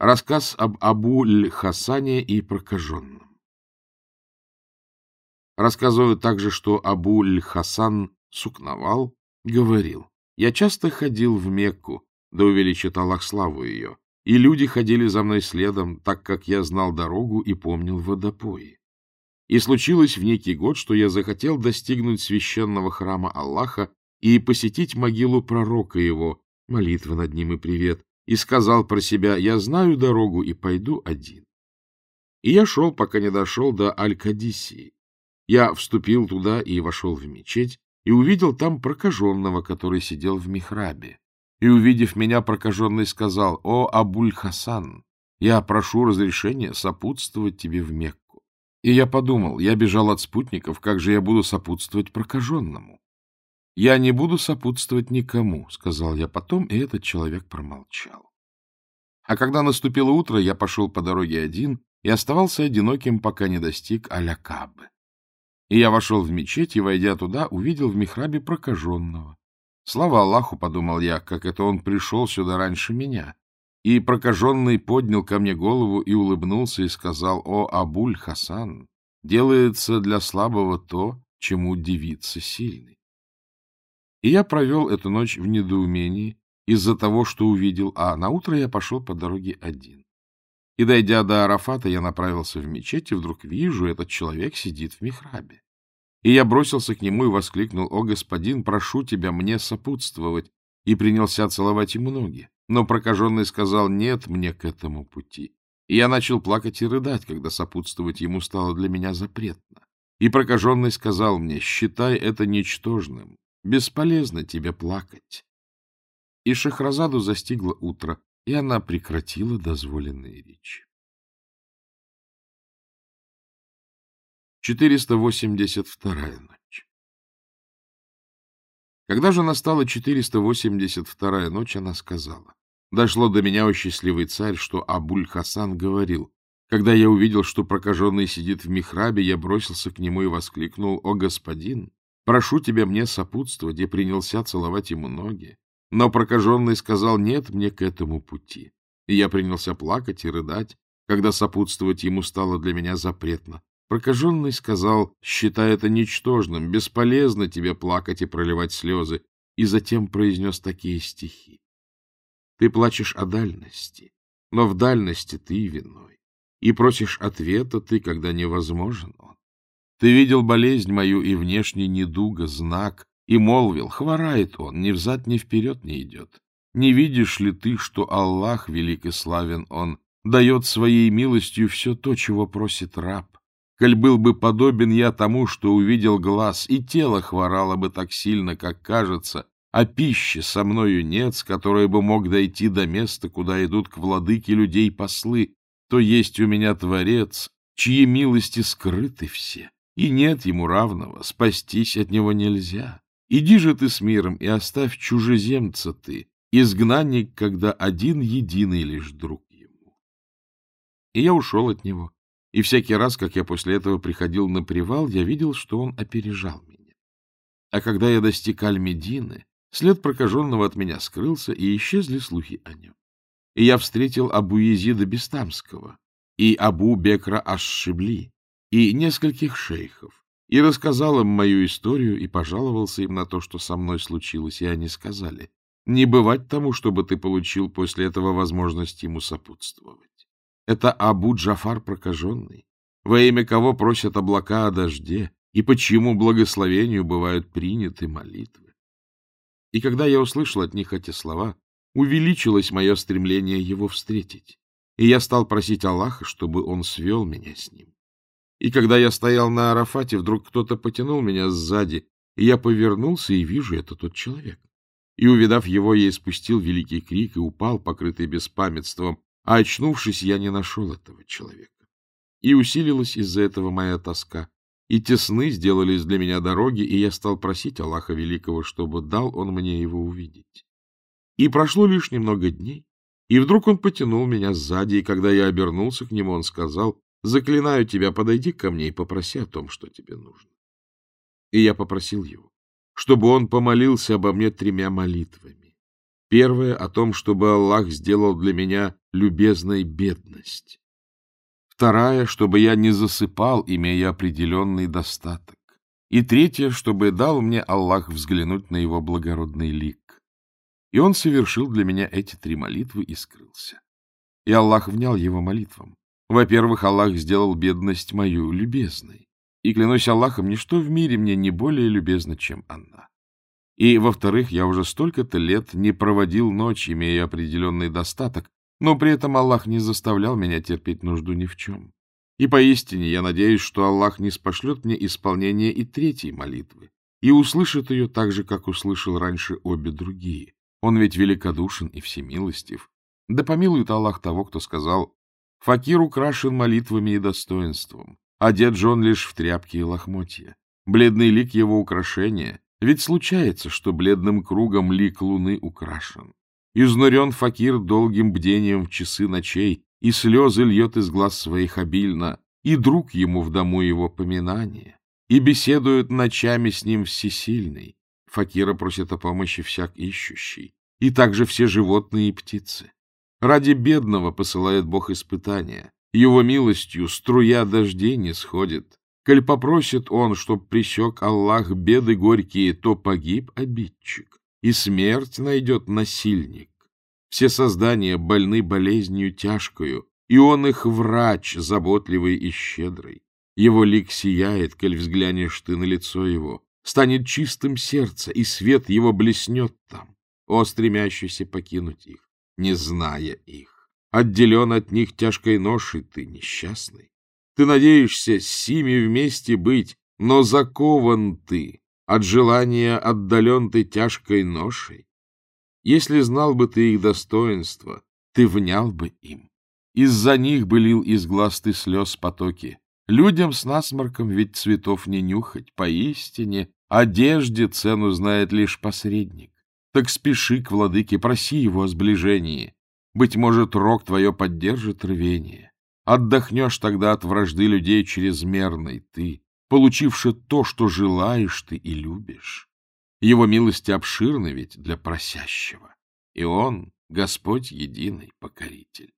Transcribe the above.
Рассказ об Абу-Ль-Хасане и прокаженном. Рассказывают также, что Абу-Ль-Хасан Сукнавал говорил, «Я часто ходил в Мекку, да увеличит Аллах славу ее, и люди ходили за мной следом, так как я знал дорогу и помнил водопои. И случилось в некий год, что я захотел достигнуть священного храма Аллаха и посетить могилу пророка его, молитва над ним и привет, и сказал про себя, я знаю дорогу и пойду один. И я шел, пока не дошел до Аль-Кадисии. Я вступил туда и вошел в мечеть, и увидел там прокаженного, который сидел в михрабе. И, увидев меня, прокаженный сказал, «О, Абуль-Хасан, я прошу разрешения сопутствовать тебе в Мекку». И я подумал, я бежал от спутников, как же я буду сопутствовать прокаженному? «Я не буду сопутствовать никому», — сказал я потом, и этот человек промолчал. А когда наступило утро, я пошел по дороге один и оставался одиноким, пока не достиг Алякабы. И я вошел в мечеть и, войдя туда, увидел в михрабе прокаженного. Слава Аллаху, — подумал я, — как это он пришел сюда раньше меня. И прокаженный поднял ко мне голову и улыбнулся и сказал, «О, Абуль Хасан, делается для слабого то, чему удивится сильный». И я провел эту ночь в недоумении из-за того, что увидел, а на утро я пошел по дороге один. И, дойдя до Арафата, я направился в мечеть, и вдруг вижу, этот человек сидит в михрабе. И я бросился к нему и воскликнул, «О, господин, прошу тебя мне сопутствовать!» и принялся целовать ему ноги. Но прокаженный сказал, «Нет мне к этому пути». И я начал плакать и рыдать, когда сопутствовать ему стало для меня запретно. И прокаженный сказал мне, «Считай это ничтожным, Бесполезно тебе плакать. И Шахразаду застигло утро, и она прекратила дозволенные речи. 482 ночь Когда же настала 482 ночь, она сказала, «Дошло до меня, о счастливый царь, что Абуль-Хасан говорил, когда я увидел, что прокаженный сидит в михрабе, я бросился к нему и воскликнул, «О, господин, Прошу тебя мне сопутствовать, и принялся целовать ему ноги. Но прокаженный сказал, нет мне к этому пути. И я принялся плакать и рыдать, когда сопутствовать ему стало для меня запретно. Прокаженный сказал, считай это ничтожным, бесполезно тебе плакать и проливать слезы, и затем произнес такие стихи. Ты плачешь о дальности, но в дальности ты виной, и просишь ответа ты, когда невозможен он. Ты видел болезнь мою и внешний недуга, знак, и молвил, хворает он, ни взад, ни вперед не идет. Не видишь ли ты, что Аллах, велик и славен он, дает своей милостью все то, чего просит раб? Коль был бы подобен я тому, что увидел глаз, и тело хворало бы так сильно, как кажется, а пищи со мною нет, с которой бы мог дойти до места, куда идут к владыке людей послы, то есть у меня Творец, чьи милости скрыты все и нет ему равного, спастись от него нельзя. Иди же ты с миром и оставь чужеземца ты, изгнанник, когда один единый лишь друг ему. И я ушел от него, и всякий раз, как я после этого приходил на привал, я видел, что он опережал меня. А когда я достиг Аль-Медины, след прокаженного от меня скрылся, и исчезли слухи о нем. И я встретил Абу Езида Бестамского и Абу Бекра Аш-Шибли, и нескольких шейхов, и рассказал им мою историю и пожаловался им на то, что со мной случилось, и они сказали, не бывать тому, чтобы ты получил после этого возможность ему сопутствовать. Это Абу Джафар прокаженный, во имя кого просят облака о дожде, и по чьему благословению бывают приняты молитвы. И когда я услышал от них эти слова, увеличилось мое стремление его встретить, и я стал просить Аллаха, чтобы он свел меня с ним. И когда я стоял на Арафате, вдруг кто-то потянул меня сзади, и я повернулся и вижу, это тот человек. И, увидав его, я испустил великий крик и упал, покрытый беспамятством, а, очнувшись, я не нашел этого человека. И усилилась из-за этого моя тоска, и тесны сделались для меня дороги, и я стал просить Аллаха Великого, чтобы дал он мне его увидеть. И прошло лишь немного дней, и вдруг он потянул меня сзади, и когда я обернулся к нему, он сказал, Заклинаю тебя, подойди ко мне и попроси о том, что тебе нужно. И я попросил его, чтобы он помолился обо мне тремя молитвами. Первое — о том, чтобы Аллах сделал для меня любезной бедность. Вторая — чтобы я не засыпал, имея определенный достаток. И третье — чтобы дал мне Аллах взглянуть на его благородный лик. И он совершил для меня эти три молитвы и скрылся. И Аллах внял его молитвам. Во-первых, Аллах сделал бедность мою любезной. И, клянусь Аллахом, ничто в мире мне не более любезно, чем она. И, во-вторых, я уже столько-то лет не проводил ночь, имея определенный достаток, но при этом Аллах не заставлял меня терпеть нужду ни в чем. И поистине я надеюсь, что Аллах не спошлет мне исполнение и третьей молитвы, и услышит ее так же, как услышал раньше обе другие. Он ведь великодушен и всемилостив. Да помилует Аллах того, кто сказал, «Факир украшен молитвами и достоинством, одет же он лишь в тряпки и лохмотья. Бледный лик его украшения, ведь случается, что бледным кругом лик луны украшен. Изнурен факир долгим бдением в часы ночей, и слезы льет из глаз своих обильно, и друг ему в дому его поминание, и беседует ночами с ним всесильный. Факира просит о помощи всяк ищущий, и также все животные и птицы. Ради бедного посылает Бог испытания, его милостью струя дождей не сходит, Коль попросит он, чтоб присек Аллах беды горькие, то погиб обидчик, и смерть найдет насильник. Все создания больны болезнью тяжкою, и он их врач, заботливый и щедрый. Его лик сияет, коль взглянешь ты на лицо его, станет чистым сердце, и свет его блеснет там, о стремящийся покинуть их, не зная их. Отделен от них тяжкой ношей ты, несчастный. Ты надеешься с сими вместе быть, но закован ты, от желания отдален ты тяжкой ношей. Если знал бы ты их достоинства, ты внял бы им. Из-за них бы лил из глаз ты слез потоки. Людям с насморком ведь цветов не нюхать, поистине одежде цену знает лишь посредник. Так спеши к владыке, проси его о сближении. Быть может, рок твое поддержит рвение. Отдохнешь тогда от вражды людей чрезмерной ты, получивши то, что желаешь ты и любишь. Его милости обширны ведь для просящего, и он — Господь единый покоритель.